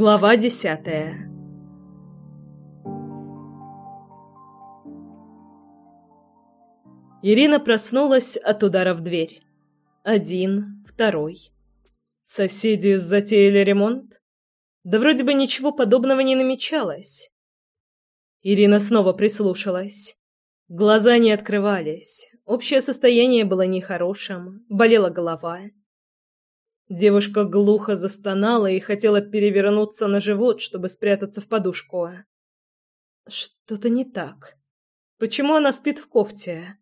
Глава десятая Ирина проснулась от удара в дверь. Один, второй. Соседи затеяли ремонт? Да вроде бы ничего подобного не намечалось. Ирина снова прислушалась. Глаза не открывались. Общее состояние было нехорошим, болела голова. Девушка глухо застонала и хотела перевернуться на живот, чтобы спрятаться в подушку. Что-то не так. Почему она спит в кофте?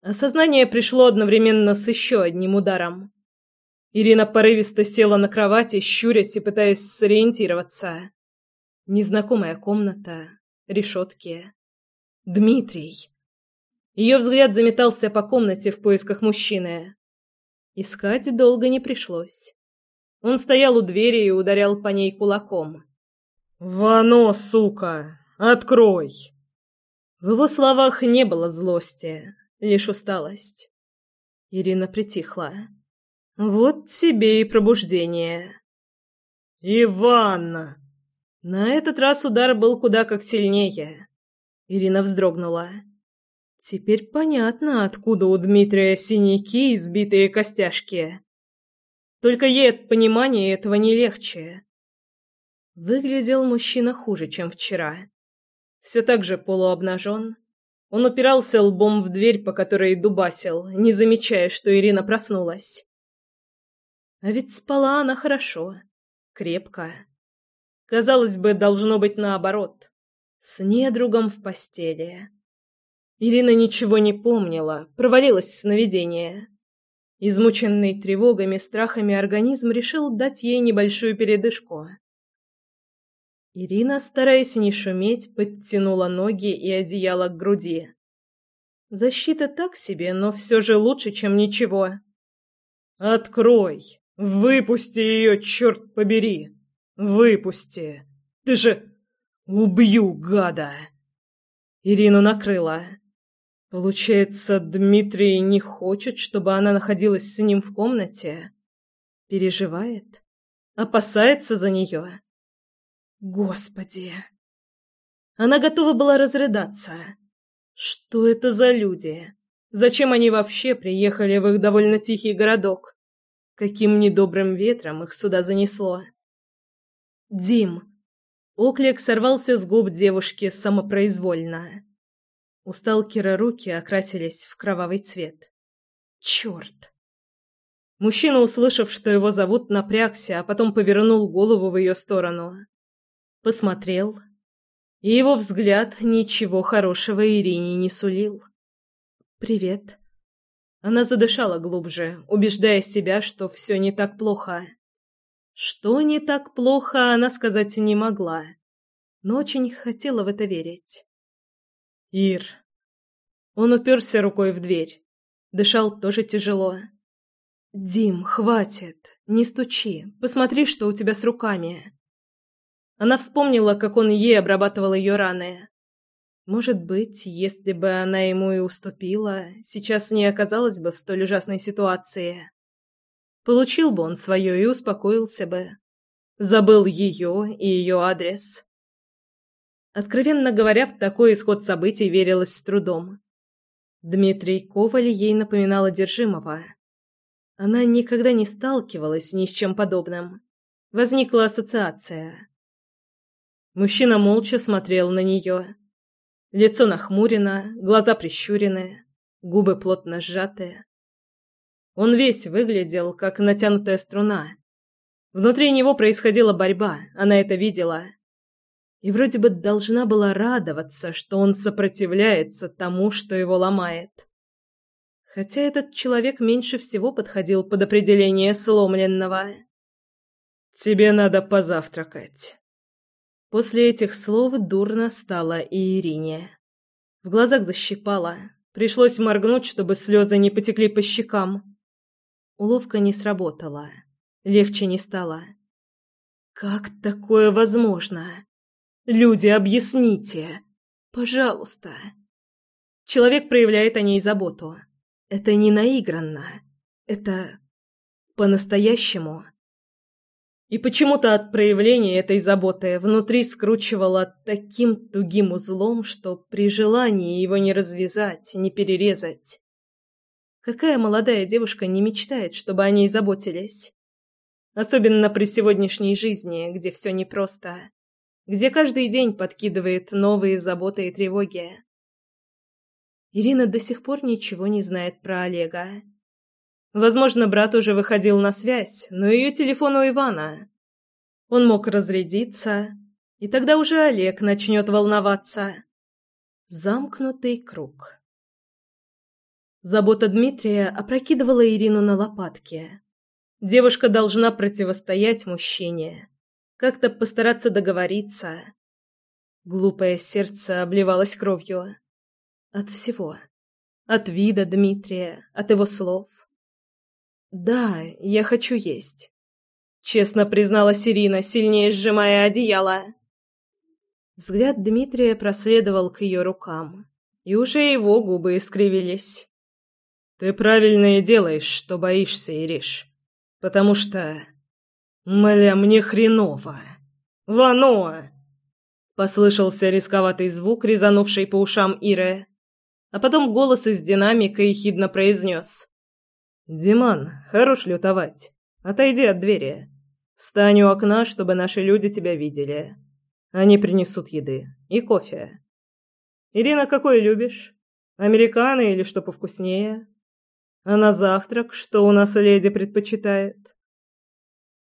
Осознание пришло одновременно с еще одним ударом. Ирина порывисто села на кровати, щурясь и пытаясь сориентироваться. Незнакомая комната, решетки. Дмитрий. Ее взгляд заметался по комнате в поисках мужчины. Искать долго не пришлось. Он стоял у двери и ударял по ней кулаком. «Вано, сука! Открой!» В его словах не было злости, лишь усталость. Ирина притихла. «Вот тебе и пробуждение». «Иванна!» На этот раз удар был куда как сильнее. Ирина вздрогнула. Теперь понятно, откуда у Дмитрия синяки и сбитые костяшки. Только ей от понимания этого не легче. Выглядел мужчина хуже, чем вчера. Все так же полуобнажен. Он упирался лбом в дверь, по которой дубасил, не замечая, что Ирина проснулась. А ведь спала она хорошо, крепко. Казалось бы, должно быть наоборот. С недругом в постели. Ирина ничего не помнила, провалилась в сновидение. Измученный тревогами, страхами организм решил дать ей небольшую передышку. Ирина, стараясь не шуметь, подтянула ноги и одеяло к груди. Защита так себе, но все же лучше, чем ничего. «Открой! Выпусти ее, черт побери! Выпусти! Ты же... Убью, гада!» Ирину накрыла. Получается, Дмитрий не хочет, чтобы она находилась с ним в комнате? Переживает? Опасается за нее? Господи! Она готова была разрыдаться. Что это за люди? Зачем они вообще приехали в их довольно тихий городок? Каким недобрым ветром их сюда занесло? Дим! Оклик сорвался с губ девушки самопроизвольно. У сталкера руки окрасились в кровавый цвет. Черт! Мужчина, услышав, что его зовут, напрягся, а потом повернул голову в ее сторону. Посмотрел, и его взгляд ничего хорошего Ирине не сулил. «Привет». Она задышала глубже, убеждая себя, что все не так плохо. Что не так плохо, она сказать не могла, но очень хотела в это верить. «Ир!» Он уперся рукой в дверь. Дышал тоже тяжело. «Дим, хватит. Не стучи. Посмотри, что у тебя с руками». Она вспомнила, как он ей обрабатывал ее раны. Может быть, если бы она ему и уступила, сейчас не оказалась бы в столь ужасной ситуации. Получил бы он свое и успокоился бы. Забыл ее и ее адрес. Откровенно говоря, в такой исход событий верилось с трудом. Дмитрий Коваль ей напоминал одержимого. Она никогда не сталкивалась ни с чем подобным. Возникла ассоциация. Мужчина молча смотрел на нее. Лицо нахмурено, глаза прищурены, губы плотно сжаты. Он весь выглядел, как натянутая струна. Внутри него происходила борьба, она это видела и вроде бы должна была радоваться, что он сопротивляется тому, что его ломает. Хотя этот человек меньше всего подходил под определение сломленного. «Тебе надо позавтракать». После этих слов дурно стало и Ирине. В глазах защипало. Пришлось моргнуть, чтобы слезы не потекли по щекам. Уловка не сработала. Легче не стало. «Как такое возможно?» Люди, объясните. Пожалуйста. Человек проявляет о ней заботу. Это не наигранно. Это по-настоящему. И почему-то от проявления этой заботы внутри скручивало таким тугим узлом, что при желании его не развязать, не перерезать. Какая молодая девушка не мечтает, чтобы о ней заботились? Особенно при сегодняшней жизни, где все непросто, где каждый день подкидывает новые заботы и тревоги. Ирина до сих пор ничего не знает про Олега. Возможно, брат уже выходил на связь, но ее телефон у Ивана. Он мог разрядиться, и тогда уже Олег начнет волноваться. Замкнутый круг. Забота Дмитрия опрокидывала Ирину на лопатки. Девушка должна противостоять мужчине, как-то постараться договориться. Глупое сердце обливалось кровью. От всего. От вида Дмитрия, от его слов. «Да, я хочу есть», — честно призналась Ирина, сильнее сжимая одеяло. Взгляд Дмитрия проследовал к ее рукам, и уже его губы искривились. «Ты правильно и делаешь, что боишься, Ириш. Потому что... Мля, мне хреново. Вано!» Послышался рисковатый звук, резанувший по ушам Иры. А потом голос из динамика ехидно произнес. «Диман, хорош лютовать. Отойди от двери. Встань у окна, чтобы наши люди тебя видели. Они принесут еды. И кофе. Ирина, какой любишь? Американо или что повкуснее? А на завтрак что у нас леди предпочитает?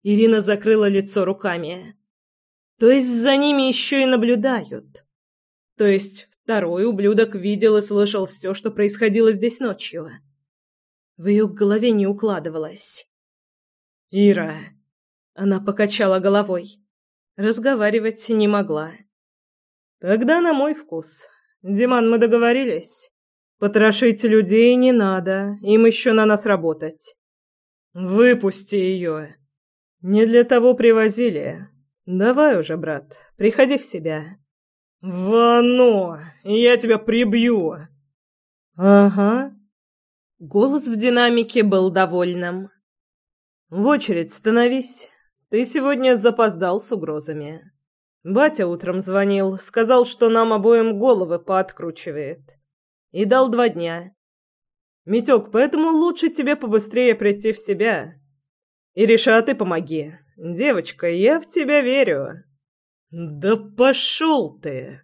Ирина закрыла лицо руками. То есть за ними еще и наблюдают. То есть второй ублюдок видел и слышал все, что происходило здесь ночью. В ее голове не укладывалось. «Ира!» Она покачала головой. Разговаривать не могла. «Тогда на мой вкус. Диман, мы договорились?» Потрошить людей не надо, им еще на нас работать. Выпусти ее. Не для того привозили. Давай уже, брат, приходи в себя. Вано, я тебя прибью. Ага. Голос в динамике был довольным. В очередь становись. Ты сегодня запоздал с угрозами. Батя утром звонил, сказал, что нам обоим головы пооткручивает и дал два дня. Митек, поэтому лучше тебе побыстрее прийти в себя. Ириша, ты помоги. Девочка, я в тебя верю. Да пошел ты!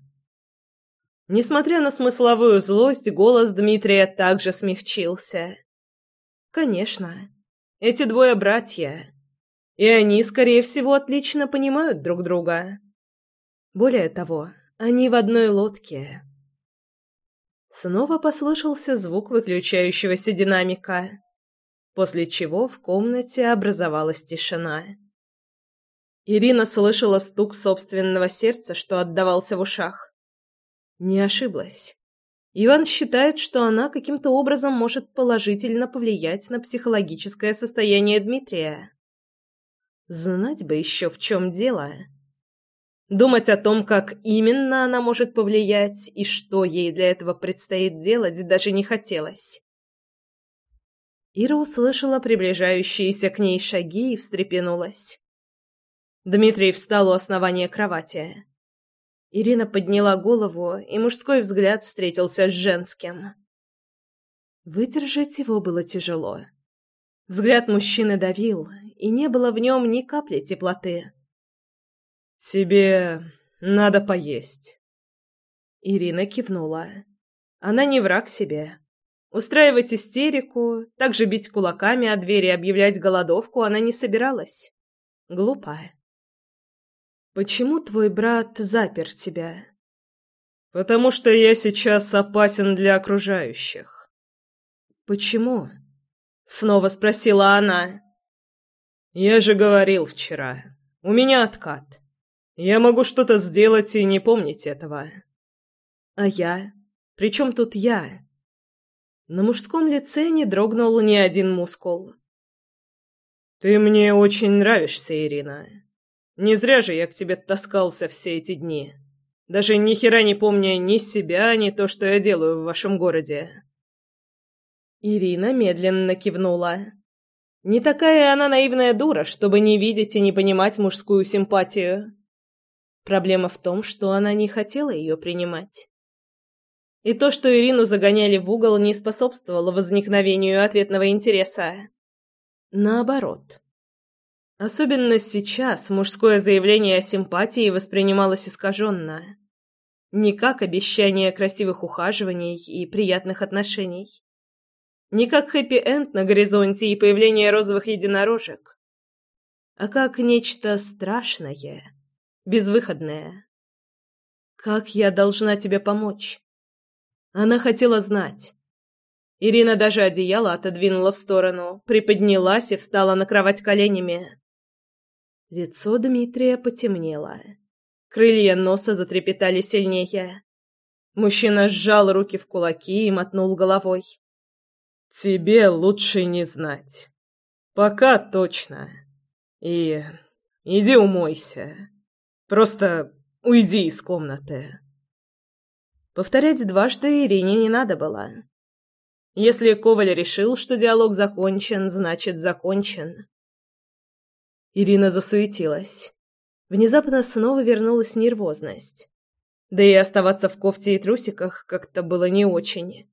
Несмотря на смысловую злость, голос Дмитрия также смягчился. Конечно, эти двое братья, и они, скорее всего, отлично понимают друг друга. Более того, они в одной лодке. Снова послышался звук выключающегося динамика, после чего в комнате образовалась тишина. Ирина слышала стук собственного сердца, что отдавался в ушах. Не ошиблась. Иван считает, что она каким-то образом может положительно повлиять на психологическое состояние Дмитрия. Знать бы еще, в чем дело. Думать о том, как именно она может повлиять и что ей для этого предстоит делать, даже не хотелось. Ира услышала приближающиеся к ней шаги и встрепенулась. Дмитрий встал у основания кровати. Ирина подняла голову, и мужской взгляд встретился с женским. Выдержать его было тяжело. Взгляд мужчины давил, и не было в нем ни капли теплоты. «Тебе надо поесть». Ирина кивнула. Она не враг себе. Устраивать истерику, также бить кулаками о двери и объявлять голодовку она не собиралась. Глупая. «Почему твой брат запер тебя?» «Потому что я сейчас опасен для окружающих». «Почему?» — снова спросила она. «Я же говорил вчера. У меня откат. Я могу что-то сделать и не помнить этого. А я? Причем тут я? На мужском лице не дрогнул ни один мускул. Ты мне очень нравишься, Ирина. Не зря же я к тебе таскался все эти дни. Даже ни хера не помня ни себя, ни то, что я делаю в вашем городе. Ирина медленно кивнула. Не такая она наивная дура, чтобы не видеть и не понимать мужскую симпатию. Проблема в том, что она не хотела ее принимать. И то, что Ирину загоняли в угол, не способствовало возникновению ответного интереса. Наоборот. Особенно сейчас мужское заявление о симпатии воспринималось искаженно. Не как обещание красивых ухаживаний и приятных отношений. Не как хэппи-энд на горизонте и появление розовых единорожек, а как нечто страшное, безвыходное. Как я должна тебе помочь? Она хотела знать. Ирина даже одеяло отодвинула в сторону, приподнялась и встала на кровать коленями. Лицо Дмитрия потемнело. Крылья носа затрепетали сильнее. Мужчина сжал руки в кулаки и мотнул головой. Тебе лучше не знать. Пока точно. И иди умойся. Просто уйди из комнаты. Повторять дважды Ирине не надо было. Если Коваль решил, что диалог закончен, значит, закончен. Ирина засуетилась. Внезапно снова вернулась нервозность. Да и оставаться в кофте и трусиках как-то было не очень.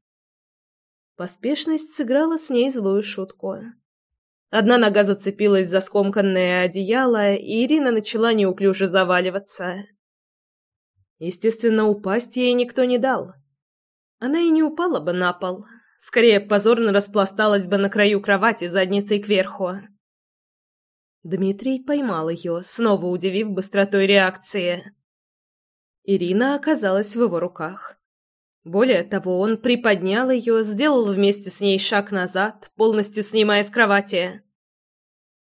Поспешность сыграла с ней злую шутку. Одна нога зацепилась за скомканное одеяло, и Ирина начала неуклюже заваливаться. Естественно, упасть ей никто не дал. Она и не упала бы на пол, скорее позорно распласталась бы на краю кровати задницей кверху. Дмитрий поймал ее, снова удивив быстротой реакции. Ирина оказалась в его руках. Более того, он приподнял ее, сделал вместе с ней шаг назад, полностью снимая с кровати.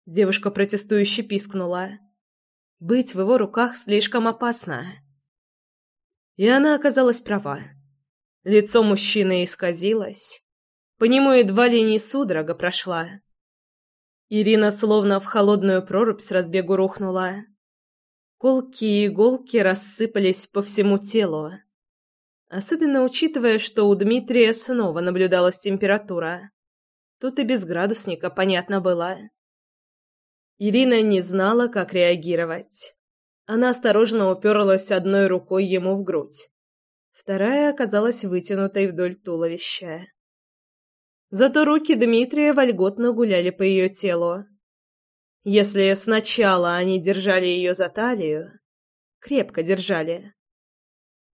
Девушка протестующе пискнула. Быть в его руках слишком опасно. И она оказалась права. Лицо мужчины исказилось. По нему едва ли не судорога прошла. Ирина словно в холодную прорубь с разбегу рухнула. Колки и иголки рассыпались по всему телу. Особенно учитывая, что у Дмитрия снова наблюдалась температура. Тут и без градусника понятно было. Ирина не знала, как реагировать. Она осторожно уперлась одной рукой ему в грудь. Вторая оказалась вытянутой вдоль туловища. Зато руки Дмитрия вольготно гуляли по ее телу. Если сначала они держали ее за талию, крепко держали,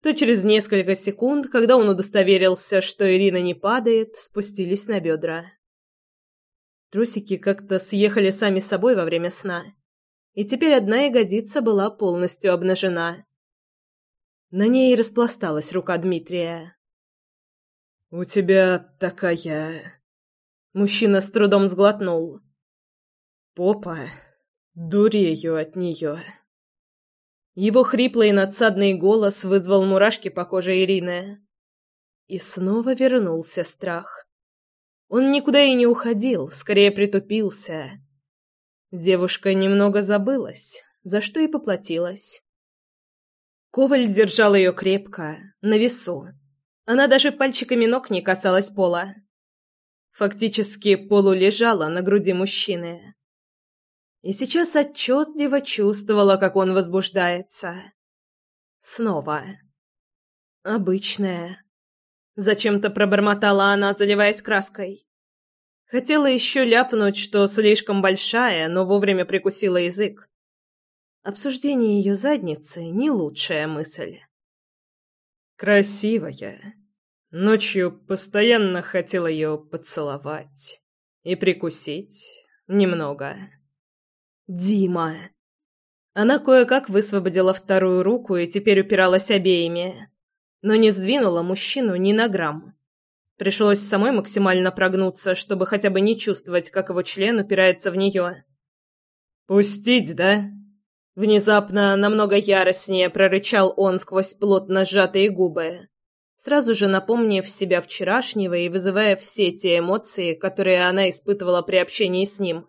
то через несколько секунд, когда он удостоверился, что Ирина не падает, спустились на бедра. Трусики как-то съехали сами собой во время сна, и теперь одна ягодица была полностью обнажена. На ней распласталась рука Дмитрия. «У тебя такая...» Мужчина с трудом сглотнул. «Попа, дурею от нее». Его хриплый надсадный голос вызвал мурашки по коже Ирины. И снова вернулся страх. Он никуда и не уходил, скорее притупился. Девушка немного забылась, за что и поплатилась. Коваль держал ее крепко, на весу. Она даже пальчиками ног не касалась пола. Фактически полулежала на груди мужчины и сейчас отчетливо чувствовала, как он возбуждается. Снова. Обычная. Зачем-то пробормотала она, заливаясь краской. Хотела еще ляпнуть, что слишком большая, но вовремя прикусила язык. Обсуждение ее задницы — не лучшая мысль. Красивая. Ночью постоянно хотела ее поцеловать и прикусить немного. Дима. Она кое-как высвободила вторую руку и теперь упиралась обеими, но не сдвинула мужчину ни на грамм. Пришлось самой максимально прогнуться, чтобы хотя бы не чувствовать, как его член упирается в нее. «Пустить, да?» Внезапно, намного яростнее прорычал он сквозь плотно сжатые губы, сразу же напомнив себя вчерашнего и вызывая все те эмоции, которые она испытывала при общении с ним.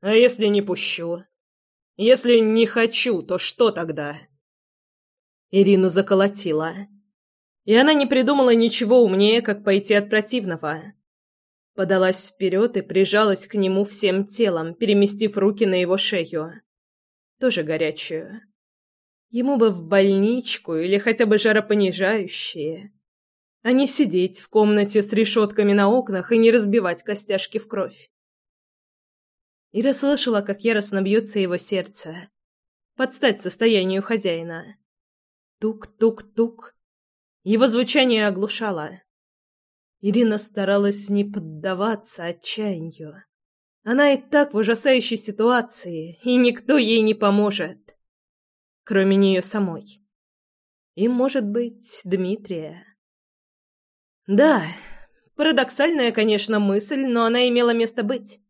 А если не пущу? Если не хочу, то что тогда? Ирину заколотила. И она не придумала ничего умнее, как пойти от противного. Подалась вперед и прижалась к нему всем телом, переместив руки на его шею. Тоже горячую. Ему бы в больничку или хотя бы жаропонижающие. А не сидеть в комнате с решетками на окнах и не разбивать костяшки в кровь. Ира слышала, как яростно бьется его сердце. Под стать состоянию хозяина. Тук-тук-тук. Его звучание оглушало. Ирина старалась не поддаваться отчаянию. Она и так в ужасающей ситуации, и никто ей не поможет. Кроме нее самой. И, может быть, Дмитрия. Да, парадоксальная, конечно, мысль, но она имела место быть.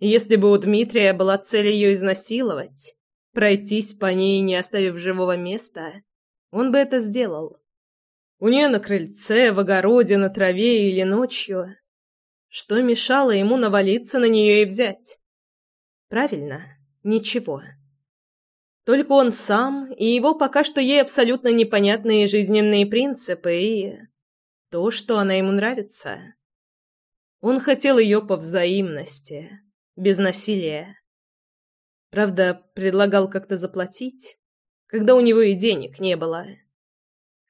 Если бы у Дмитрия была цель ее изнасиловать, пройтись по ней, не оставив живого места, он бы это сделал. У нее на крыльце, в огороде, на траве или ночью. Что мешало ему навалиться на нее и взять? Правильно, ничего. Только он сам и его пока что ей абсолютно непонятные жизненные принципы и то, что она ему нравится. Он хотел ее по взаимности, без насилия. Правда, предлагал как-то заплатить, когда у него и денег не было.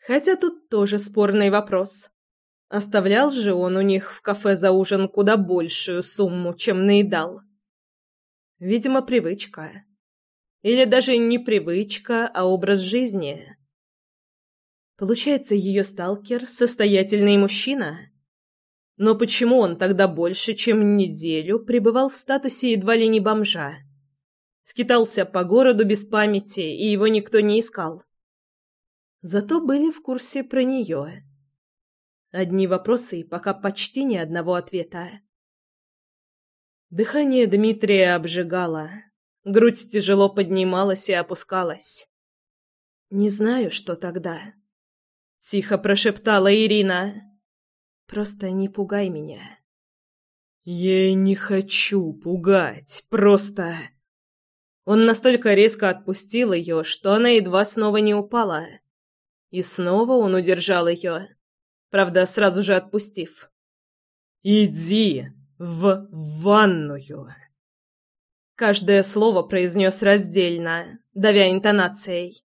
Хотя тут тоже спорный вопрос. Оставлял же он у них в кафе за ужин куда большую сумму, чем наедал. Видимо, привычка. Или даже не привычка, а образ жизни. Получается, ее сталкер – состоятельный мужчина? Но почему он тогда больше, чем неделю пребывал в статусе едва ли не бомжа? Скитался по городу без памяти, и его никто не искал. Зато были в курсе про нее. Одни вопросы и пока почти ни одного ответа. Дыхание Дмитрия обжигало. Грудь тяжело поднималась и опускалась. «Не знаю, что тогда», — тихо прошептала Ирина. «Просто не пугай меня». «Я не хочу пугать, просто...» Он настолько резко отпустил ее, что она едва снова не упала. И снова он удержал ее, правда, сразу же отпустив. «Иди в ванную!» Каждое слово произнес раздельно, давя интонацией.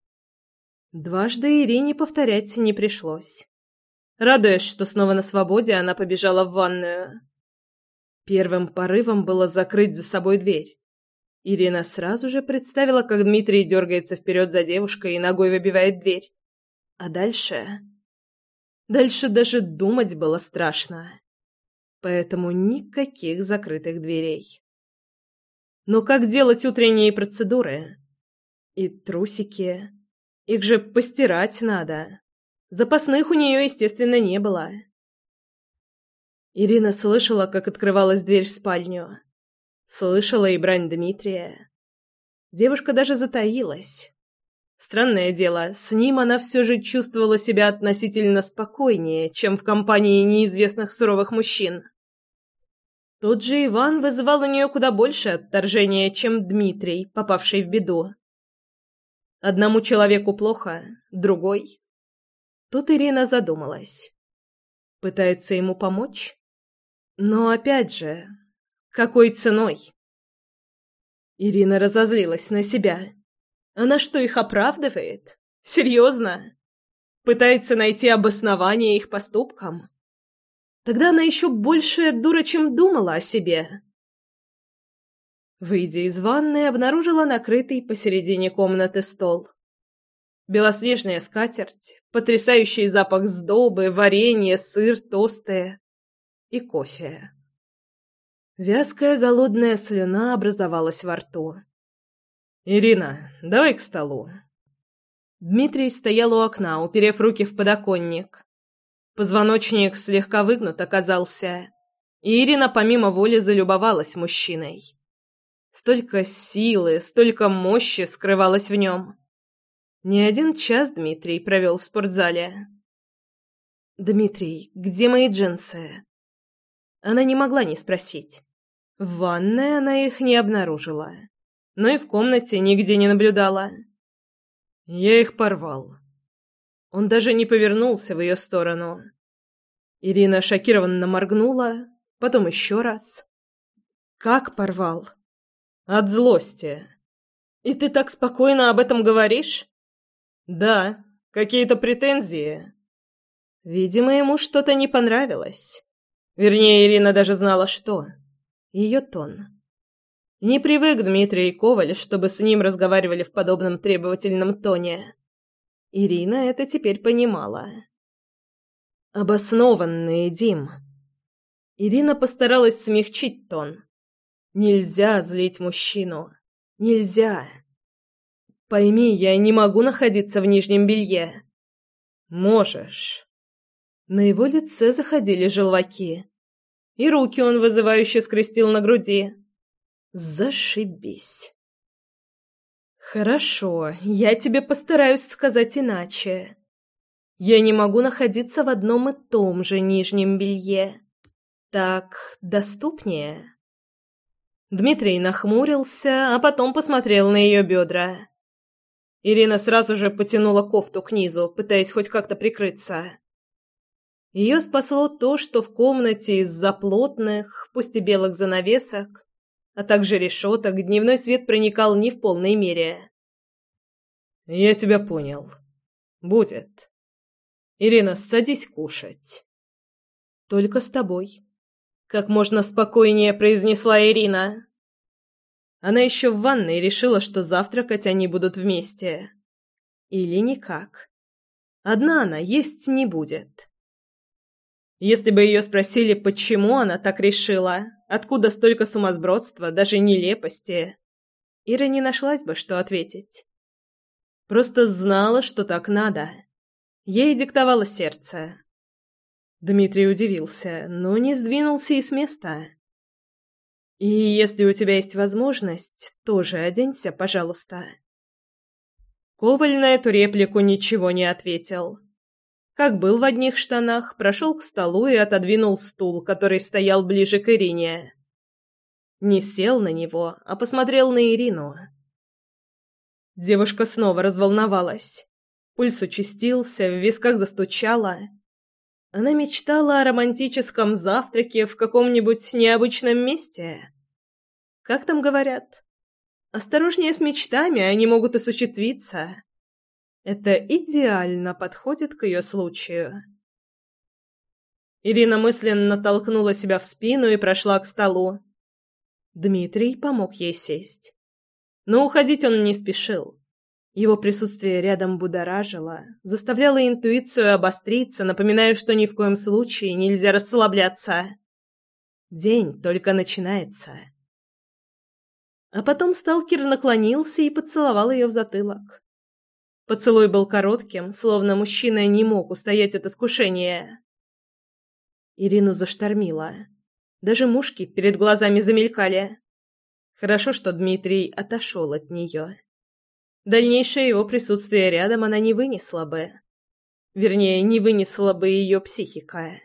Дважды Ирине повторять не пришлось. Радуясь, что снова на свободе, она побежала в ванную. Первым порывом было закрыть за собой дверь. Ирина сразу же представила, как Дмитрий дергается вперед за девушкой и ногой выбивает дверь. А дальше... Дальше даже думать было страшно. Поэтому никаких закрытых дверей. Но как делать утренние процедуры? И трусики. Их же постирать надо. Запасных у нее, естественно, не было. Ирина слышала, как открывалась дверь в спальню. Слышала и брань Дмитрия. Девушка даже затаилась. Странное дело, с ним она все же чувствовала себя относительно спокойнее, чем в компании неизвестных суровых мужчин. Тот же Иван вызывал у нее куда больше отторжения, чем Дмитрий, попавший в беду. Одному человеку плохо, другой. Тут Ирина задумалась. Пытается ему помочь? Но опять же, какой ценой? Ирина разозлилась на себя. Она что, их оправдывает? Серьезно? Пытается найти обоснование их поступкам? Тогда она еще большая дура, чем думала о себе. Выйдя из ванной, обнаружила накрытый посередине комнаты стол. Белоснежная скатерть, потрясающий запах сдобы, варенье, сыр, тосты и кофе. Вязкая голодная слюна образовалась во рту. «Ирина, давай к столу». Дмитрий стоял у окна, уперев руки в подоконник. Позвоночник слегка выгнут оказался, и Ирина помимо воли залюбовалась мужчиной. Столько силы, столько мощи скрывалось в нем. Не один час Дмитрий провел в спортзале. «Дмитрий, где мои джинсы?» Она не могла не спросить. В ванной она их не обнаружила но и в комнате нигде не наблюдала. Я их порвал. Он даже не повернулся в ее сторону. Ирина шокированно моргнула, потом еще раз. Как порвал? От злости. И ты так спокойно об этом говоришь? Да. Какие-то претензии? Видимо, ему что-то не понравилось. Вернее, Ирина даже знала, что. Ее тон. Не привык Дмитрий Коваль, чтобы с ним разговаривали в подобном требовательном тоне. Ирина это теперь понимала. «Обоснованные, Дим». Ирина постаралась смягчить тон. «Нельзя злить мужчину. Нельзя. Пойми, я не могу находиться в нижнем белье». «Можешь». На его лице заходили желваки. И руки он вызывающе скрестил на груди. «Зашибись». «Хорошо, я тебе постараюсь сказать иначе. Я не могу находиться в одном и том же нижнем белье. Так доступнее?» Дмитрий нахмурился, а потом посмотрел на ее бедра. Ирина сразу же потянула кофту к низу, пытаясь хоть как-то прикрыться. Ее спасло то, что в комнате из-за плотных, пусть и белых занавесок, а также решеток, дневной свет проникал не в полной мере. «Я тебя понял. Будет. Ирина, садись кушать». «Только с тобой», — как можно спокойнее произнесла Ирина. Она еще в ванной решила, что завтракать они будут вместе. Или никак. Одна она есть не будет. Если бы ее спросили, почему она так решила, откуда столько сумасбродства, даже нелепости, Ира не нашлась бы, что ответить. Просто знала, что так надо. Ей диктовало сердце. Дмитрий удивился, но не сдвинулся и с места. «И если у тебя есть возможность, тоже оденься, пожалуйста». Коваль на эту реплику ничего не ответил как был в одних штанах, прошел к столу и отодвинул стул, который стоял ближе к Ирине. Не сел на него, а посмотрел на Ирину. Девушка снова разволновалась. Пульс участился, в висках застучало. Она мечтала о романтическом завтраке в каком-нибудь необычном месте. Как там говорят? Осторожнее с мечтами, они могут осуществиться. Это идеально подходит к ее случаю. Ирина мысленно толкнула себя в спину и прошла к столу. Дмитрий помог ей сесть. Но уходить он не спешил. Его присутствие рядом будоражило, заставляло интуицию обостриться, напоминая, что ни в коем случае нельзя расслабляться. День только начинается. А потом сталкер наклонился и поцеловал ее в затылок. Поцелуй был коротким, словно мужчина не мог устоять от искушения. Ирину заштормило. Даже мушки перед глазами замелькали. Хорошо, что Дмитрий отошел от нее. Дальнейшее его присутствие рядом она не вынесла бы. Вернее, не вынесла бы ее психика.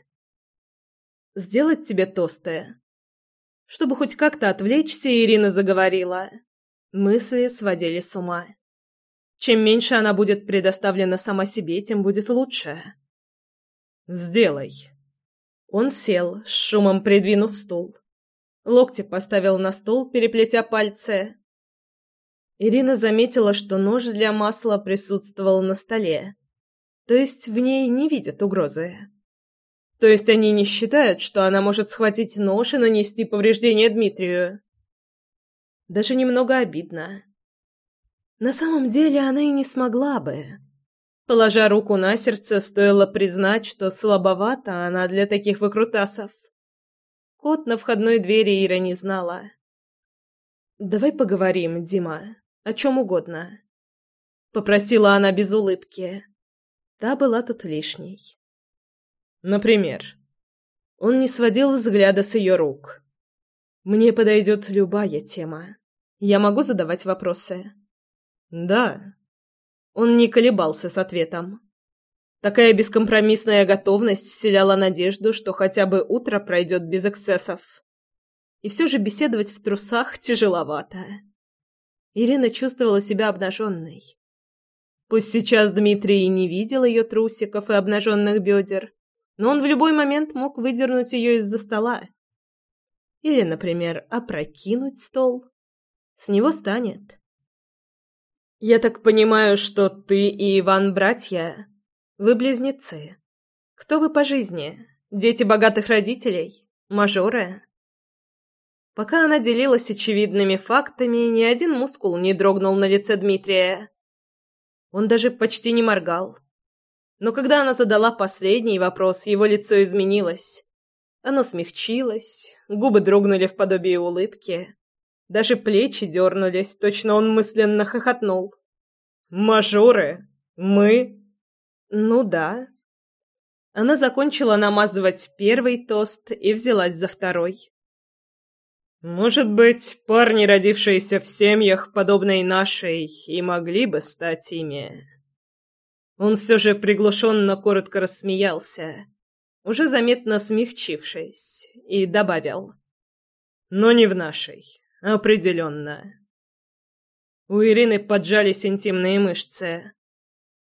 «Сделать тебе тосты?» Чтобы хоть как-то отвлечься, Ирина заговорила. Мысли сводили с ума. Чем меньше она будет предоставлена сама себе, тем будет лучше. Сделай. Он сел, с шумом придвинув стул. Локти поставил на стол, переплетя пальцы. Ирина заметила, что нож для масла присутствовал на столе. То есть в ней не видят угрозы. То есть они не считают, что она может схватить нож и нанести повреждение Дмитрию. Даже немного обидно. На самом деле она и не смогла бы. Положа руку на сердце, стоило признать, что слабовата она для таких выкрутасов. Кот на входной двери Ира не знала. «Давай поговорим, Дима, о чем угодно», — попросила она без улыбки. Та была тут лишней. «Например?» Он не сводил взгляда с ее рук. «Мне подойдет любая тема. Я могу задавать вопросы?» «Да». Он не колебался с ответом. Такая бескомпромиссная готовность вселяла надежду, что хотя бы утро пройдет без эксцессов. И все же беседовать в трусах тяжеловато. Ирина чувствовала себя обнаженной. Пусть сейчас Дмитрий и не видел ее трусиков и обнаженных бедер, но он в любой момент мог выдернуть ее из-за стола. Или, например, опрокинуть стол. С него станет. «Я так понимаю, что ты и Иван братья? Вы близнецы. Кто вы по жизни? Дети богатых родителей? Мажоры?» Пока она делилась очевидными фактами, ни один мускул не дрогнул на лице Дмитрия. Он даже почти не моргал. Но когда она задала последний вопрос, его лицо изменилось. Оно смягчилось, губы дрогнули в подобии улыбки. Даже плечи дернулись, точно он мысленно хохотнул. «Мажоры? Мы?» «Ну да». Она закончила намазывать первый тост и взялась за второй. Может быть, парни, родившиеся в семьях, подобной нашей, и могли бы стать ими. Он все же приглушенно коротко рассмеялся, уже заметно смягчившись, и добавил. Но не в нашей, определенно. У Ирины поджались интимные мышцы.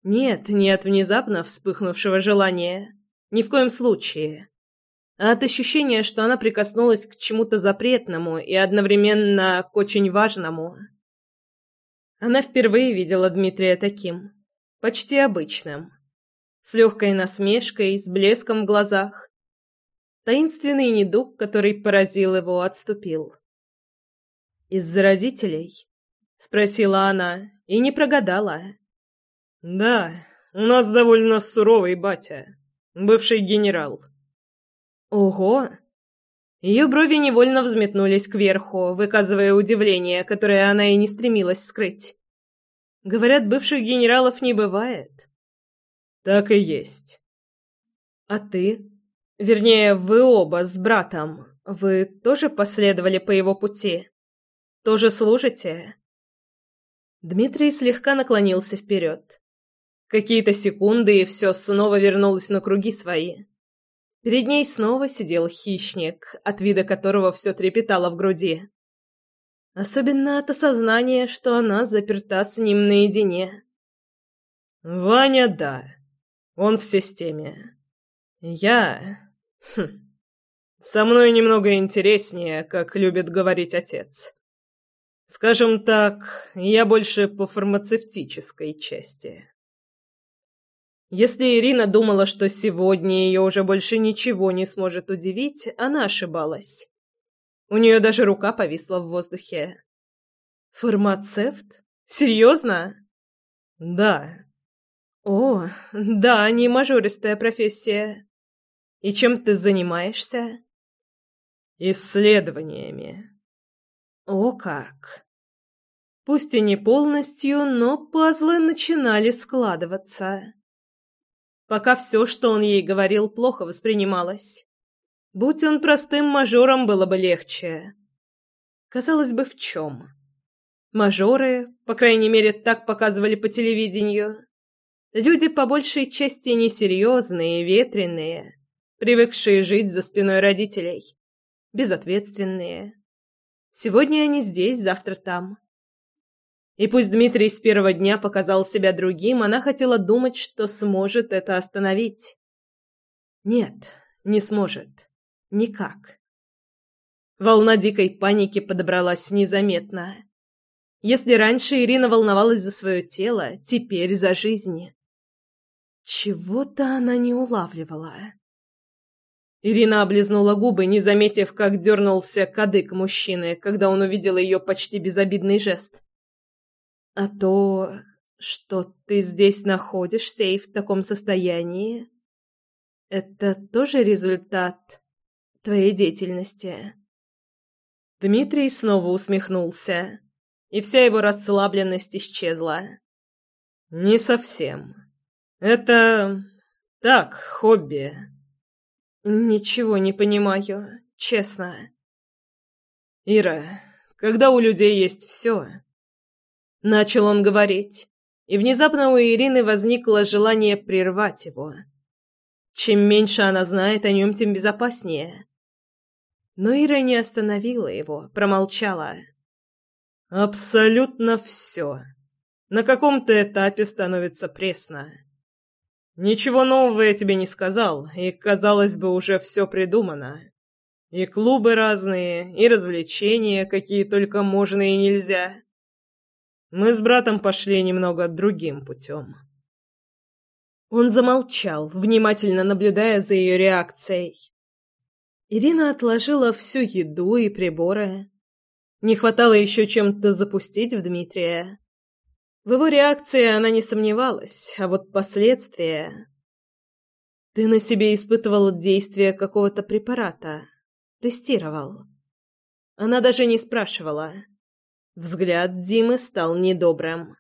Нет, не от внезапно вспыхнувшего желания. Ни в коем случае а от ощущения, что она прикоснулась к чему-то запретному и одновременно к очень важному. Она впервые видела Дмитрия таким, почти обычным, с легкой насмешкой, с блеском в глазах. Таинственный недуг, который поразил его, отступил. «Из-за родителей?» — спросила она, и не прогадала. «Да, у нас довольно суровый батя, бывший генерал». Ого! Ее брови невольно взметнулись кверху, выказывая удивление, которое она и не стремилась скрыть. Говорят, бывших генералов не бывает. Так и есть. А ты? Вернее, вы оба с братом. Вы тоже последовали по его пути? Тоже служите? Дмитрий слегка наклонился вперед. Какие-то секунды, и все снова вернулось на круги свои. Перед ней снова сидел хищник, от вида которого все трепетало в груди. Особенно от осознания, что она заперта с ним наедине. «Ваня, да. Он в системе. Я... Хм. Со мной немного интереснее, как любит говорить отец. Скажем так, я больше по фармацевтической части». Если Ирина думала, что сегодня ее уже больше ничего не сможет удивить, она ошибалась. У нее даже рука повисла в воздухе. «Фармацевт? Серьезно?» «Да». «О, да, не мажористая профессия. И чем ты занимаешься?» «Исследованиями». «О как!» Пусть и не полностью, но пазлы начинали складываться. Пока все, что он ей говорил, плохо воспринималось. Будь он простым мажором, было бы легче. Казалось бы, в чем? Мажоры, по крайней мере, так показывали по телевидению. Люди по большей части несерьезные, ветреные, привыкшие жить за спиной родителей. Безответственные. Сегодня они здесь, завтра там. И пусть Дмитрий с первого дня показал себя другим, она хотела думать, что сможет это остановить. Нет, не сможет. Никак. Волна дикой паники подобралась незаметно. Если раньше Ирина волновалась за свое тело, теперь за жизнь. Чего-то она не улавливала. Ирина облизнула губы, не заметив, как дернулся кадык мужчины, когда он увидел ее почти безобидный жест. А то, что ты здесь находишься и в таком состоянии, это тоже результат твоей деятельности. Дмитрий снова усмехнулся, и вся его расслабленность исчезла. Не совсем. Это так, хобби. Ничего не понимаю, честно. Ира, когда у людей есть все, Начал он говорить, и внезапно у Ирины возникло желание прервать его. Чем меньше она знает о нем, тем безопаснее. Но Ира не остановила его, промолчала. «Абсолютно все. На каком-то этапе становится пресно. Ничего нового я тебе не сказал, и, казалось бы, уже все придумано. И клубы разные, и развлечения, какие только можно и нельзя. Мы с братом пошли немного другим путем. Он замолчал, внимательно наблюдая за ее реакцией. Ирина отложила всю еду и приборы. Не хватало еще чем-то запустить в Дмитрия. В его реакции она не сомневалась, а вот последствия... Ты на себе испытывал действие какого-то препарата. Тестировал. Она даже не спрашивала. Взгляд Димы стал недобрым.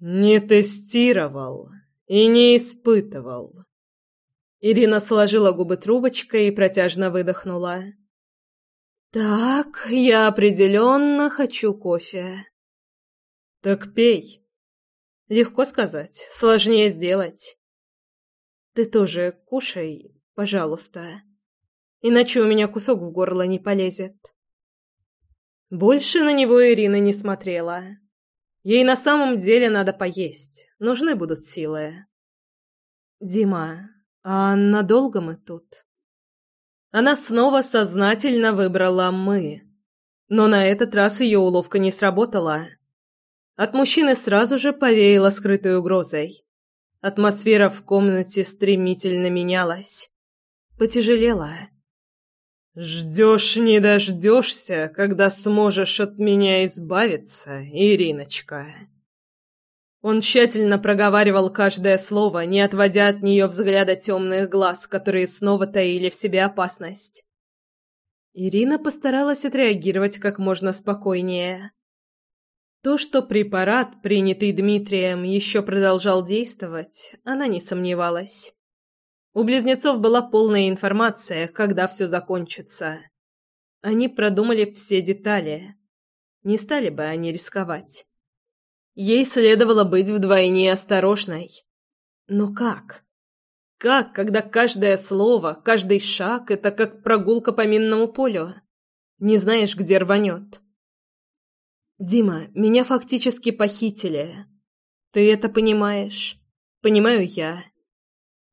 «Не тестировал и не испытывал». Ирина сложила губы трубочкой и протяжно выдохнула. «Так, я определенно хочу кофе». «Так пей». «Легко сказать, сложнее сделать». «Ты тоже кушай, пожалуйста, иначе у меня кусок в горло не полезет». Больше на него Ирина не смотрела. Ей на самом деле надо поесть, нужны будут силы. «Дима, а надолго мы тут?» Она снова сознательно выбрала «мы». Но на этот раз ее уловка не сработала. От мужчины сразу же повеяло скрытой угрозой. Атмосфера в комнате стремительно менялась. Потяжелела. «Ждешь не дождешься, когда сможешь от меня избавиться, Ириночка». Он тщательно проговаривал каждое слово, не отводя от нее взгляда темных глаз, которые снова таили в себе опасность. Ирина постаралась отреагировать как можно спокойнее. То, что препарат, принятый Дмитрием, еще продолжал действовать, она не сомневалась. У близнецов была полная информация, когда все закончится. Они продумали все детали. Не стали бы они рисковать. Ей следовало быть вдвойне осторожной. Но как? Как, когда каждое слово, каждый шаг — это как прогулка по минному полю? Не знаешь, где рванет. «Дима, меня фактически похитили. Ты это понимаешь? Понимаю я.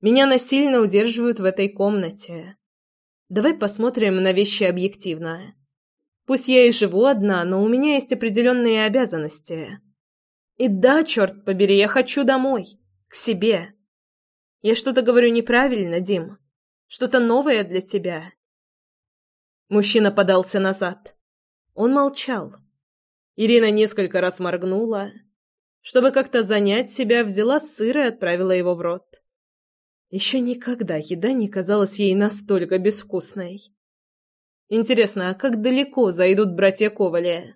Меня насильно удерживают в этой комнате. Давай посмотрим на вещи объективно. Пусть я и живу одна, но у меня есть определенные обязанности. И да, черт побери, я хочу домой. К себе. Я что-то говорю неправильно, Дим. Что-то новое для тебя. Мужчина подался назад. Он молчал. Ирина несколько раз моргнула. Чтобы как-то занять себя, взяла сыр и отправила его в рот. Еще никогда еда не казалась ей настолько безвкусной. Интересно, а как далеко зайдут братья Ковали?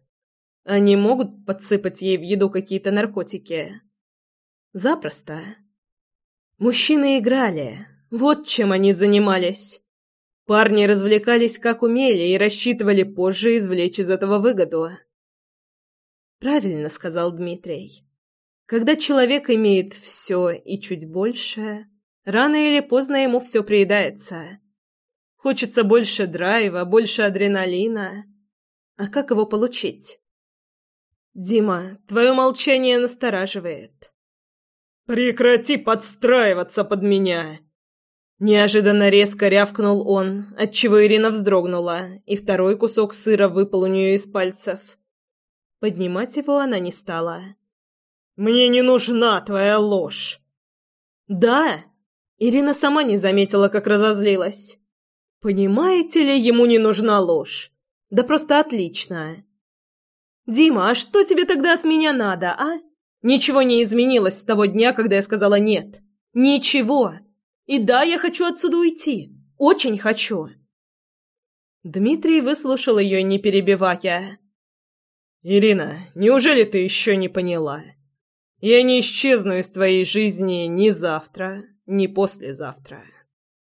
Они могут подсыпать ей в еду какие-то наркотики? Запросто. Мужчины играли. Вот чем они занимались. Парни развлекались как умели и рассчитывали позже извлечь из этого выгоду. Правильно сказал Дмитрий. Когда человек имеет все и чуть больше, рано или поздно ему все приедается. Хочется больше драйва, больше адреналина. А как его получить? «Дима, твое молчание настораживает». «Прекрати подстраиваться под меня!» Неожиданно резко рявкнул он, отчего Ирина вздрогнула, и второй кусок сыра выпал у нее из пальцев. Поднимать его она не стала. «Мне не нужна твоя ложь!» «Да!» Ирина сама не заметила, как разозлилась. «Понимаете ли, ему не нужна ложь. Да просто отлично!» «Дима, а что тебе тогда от меня надо, а? Ничего не изменилось с того дня, когда я сказала «нет». Ничего. И да, я хочу отсюда уйти. Очень хочу». Дмитрий выслушал ее, не перебивая. «Ирина, неужели ты еще не поняла? Я не исчезну из твоей жизни ни завтра, ни послезавтра».